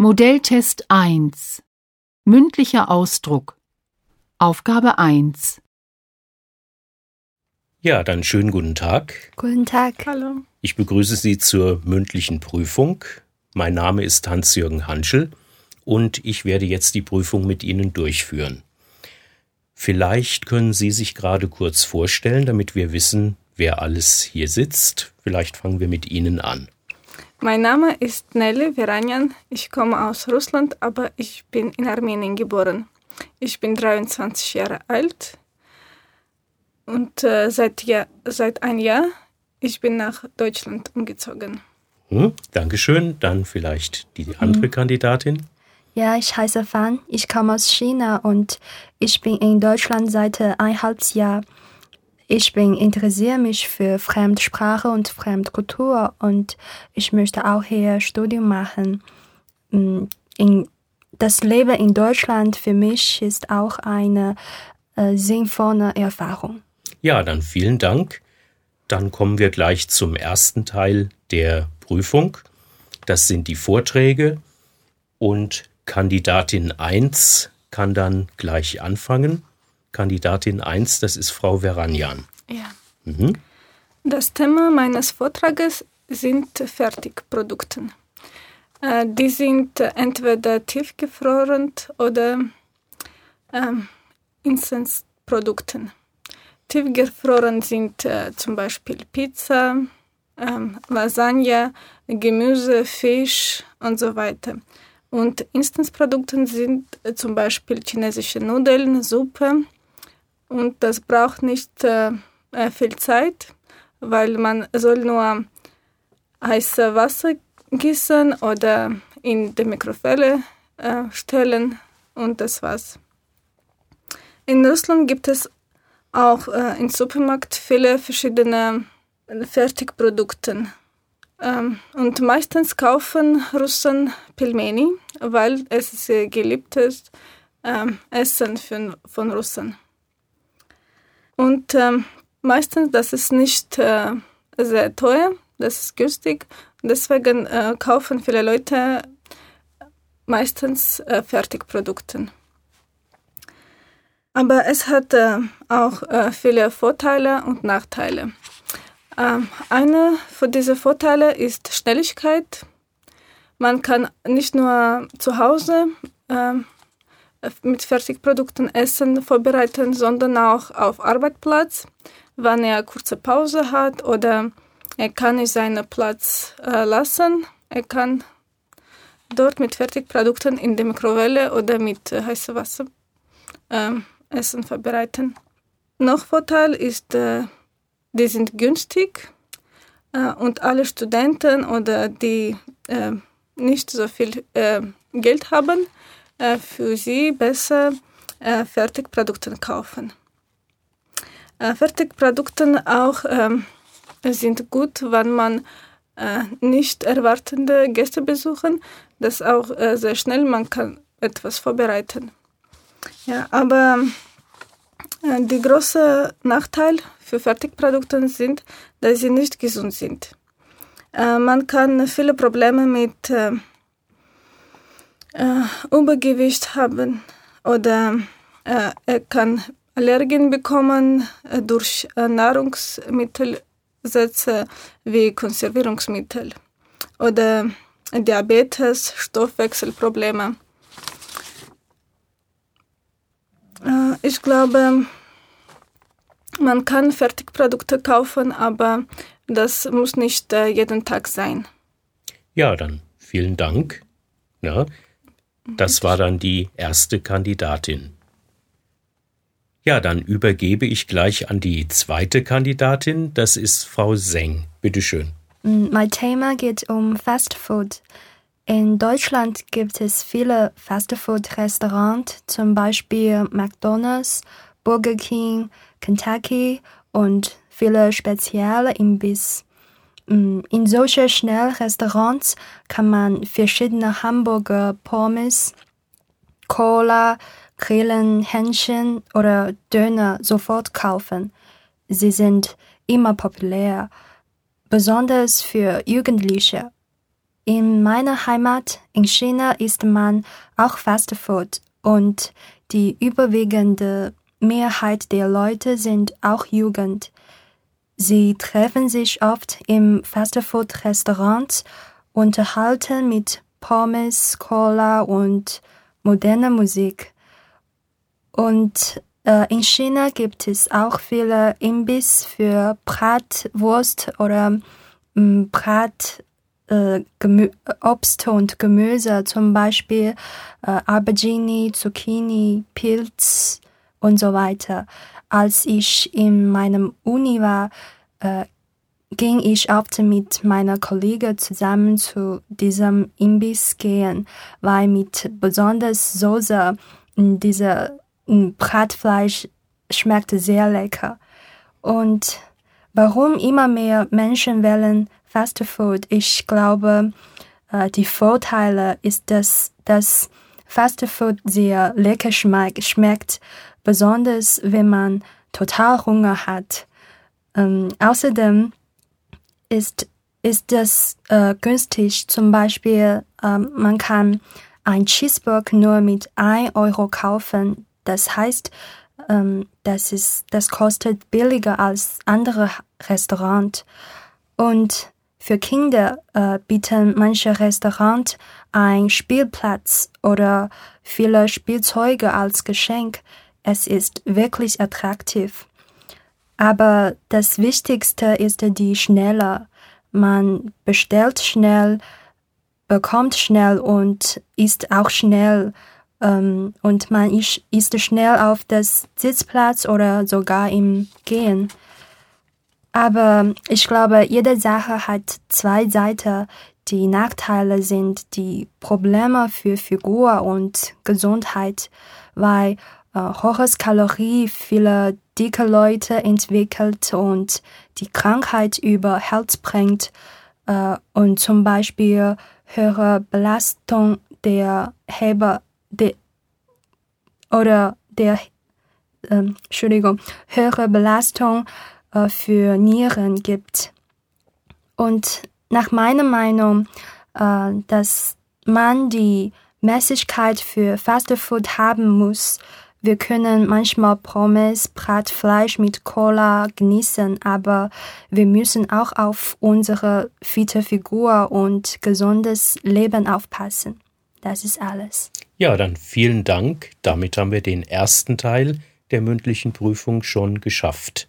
Modelltest 1 Mündlicher Ausdruck Aufgabe 1 Ja, dann schönen guten Tag. Guten Tag. Hallo. Ich begrüße Sie zur mündlichen Prüfung. Mein Name ist Hans-Jürgen Hanschel und ich werde jetzt die Prüfung mit Ihnen durchführen. Vielleicht können Sie sich gerade kurz vorstellen, damit wir wissen, wer alles hier sitzt. Vielleicht fangen wir mit Ihnen an. Mein Name ist Nelly Veranyan. Ich komme aus Russland, aber ich bin in Armenien geboren. Ich bin 23 Jahre alt und äh, seit, Jahr, seit ein Jahr ich bin nach Deutschland umgezogen. Hm, Dankeschön. Dann vielleicht die andere Kandidatin. Ja, ich heiße Fan. Ich komme aus China und ich bin in Deutschland seit ein halbes Jahr. Ich bin interessiere mich für Fremdsprache und Fremdkultur und ich möchte auch hier Studium machen. Mm, In, das Leben in Deutschland für mich ist auch eine äh, sinnvolle Erfahrung. Ja, dann vielen Dank. Dann kommen wir gleich zum ersten Teil der Prüfung. Das sind die Vorträge und Kandidatin 1 kann dann gleich anfangen. Kandidatin 1, das ist Frau Veranjan. Ja. Mhm. Das Thema meines Vortrages sind Fertigprodukte. Äh, die sind entweder tiefgefroren oder ähm, Instantprodukte. Tiefgefroren sind äh, zum Beispiel Pizza, ähm, Lasagne, Gemüse, Fisch und so weiter. Und Instantprodukte sind äh, zum Beispiel chinesische Nudeln, Suppe. Und das braucht nicht äh, äh, viel Zeit, weil man soll nur heiße Wasser gießen oder in die Mikrowelle äh, stellen und das war's. In Russland gibt es auch äh, im Supermarkt viele verschiedene Fertigprodukte. Ähm, und meistens kaufen Russen Pelmeni, weil es sehr geliebtes ähm, Essen von, von Russen. Und ähm, meistens, das ist nicht äh, sehr teuer, das ist günstig. Deswegen äh, kaufen viele Leute meistens äh, Fertigprodukte. Aber es hat äh, auch äh, viele Vorteile und Nachteile. Ähm, einer von diesen Vorteilen ist Schnelligkeit. Man kann nicht nur zu Hause ähm, mit Fertigprodukten Essen vorbereiten, sondern auch auf Arbeitsplatz, wenn er kurze Pause hat oder er kann nicht seinen Platz äh, lassen. Er kann dort mit Fertigprodukten in der Mikrowelle oder mit äh, heißem Wasser ähm, Essen vorbereiten. Noch Vorteil ist, äh, die sind günstig äh, und alle Studenten oder die äh, nicht so viel äh, Geld haben, äh, für sie besser äh, Fertigprodukte kaufen. Äh, Fertigprodukte auch ähm, sind gut, wenn man äh, nicht erwartende Gäste besuchen. Das auch äh, sehr schnell, man kann etwas vorbereiten. Ja, aber äh, der große Nachteil für Fertigprodukte sind, dass sie nicht gesund sind. Äh, man kann viele Probleme mit äh, Übergewicht haben oder äh, er kann Allergien bekommen äh, durch Nahrungsmittelsätze wie Konservierungsmittel oder Diabetes, Stoffwechselprobleme. Äh, ich glaube, man kann Fertigprodukte kaufen, aber das muss nicht äh, jeden Tag sein. Ja, dann vielen Dank. Ja, das war dann die erste Kandidatin. Ja, dann übergebe ich gleich an die zweite Kandidatin. Das ist Frau Seng. Bitte schön. Mm, Mein Thema geht um Fast Food. In Deutschland gibt es viele Fastfood-Restaurants, zum Beispiel McDonald's, Burger King, Kentucky und viele spezielle Imbiss. Mm, In solchen Schnellrestaurants kann man verschiedene Hamburger, Pommes, Cola, Grillen, Hähnchen oder Döner sofort kaufen. Sie sind immer populär, besonders für Jugendliche. In meiner Heimat in China isst man auch Fast Food und die überwiegende Mehrheit der Leute sind auch Jugend. Sie treffen sich oft im Fastfood-Restaurant, unterhalten mit Pommes, Cola und moderner Musik. Und äh, in China gibt es auch viele Imbiss für Bratwurst oder äh, Brat, äh, Obst und Gemüse, zum Beispiel äh, Aubergine, Zucchini, Pilz und so weiter. Als ich in meinem Uni war, äh, ging ich oft mit meiner Kollegin zusammen zu diesem Imbiss gehen, weil mit besonders Soße dieser Bratfleisch schmeckte sehr lecker. Und warum immer mehr Menschen wählen Fast Food? Ich glaube, äh, die Vorteile ist, dass das Fast Food sehr lecker schmeckt, schmeckt besonders wenn man total Hunger hat. Ähm, außerdem ist, ist das äh, günstig. Zum Beispiel, ähm, man kann ein Cheeseburger nur mit 1 Euro kaufen. Das heißt, ähm, das, ist, das kostet billiger als andere Restaurants. Und für Kinder äh, bieten manche Restaurants einen Spielplatz oder viele Spielzeuge als Geschenk. Es ist wirklich attraktiv. Aber das Wichtigste ist die Schnelle. Man bestellt schnell, bekommt schnell und isst auch schnell. Ähm, und man ist schnell auf das Sitzplatz oder sogar im Gehen. Aber ich glaube, jede Sache hat zwei Seiten. Die Nachteile sind die Probleme für Figur und Gesundheit, weil äh, hohes Kalorie viele dicke Leute entwickelt und die Krankheit über Herz bringt äh, und zum Beispiel höhere Belastung der Heber de, oder der äh, Entschuldigung, höhere Belastung äh, für Nieren gibt. Und nach meiner Meinung, äh, dass man die Mäßigkeit für Fast Food haben muss, wir können manchmal Pommes, Bratfleisch mit Cola genießen, aber wir müssen auch auf unsere fitte Figur und gesundes Leben aufpassen. Das ist alles. Ja, dann vielen Dank. Damit haben wir den ersten Teil der mündlichen Prüfung schon geschafft.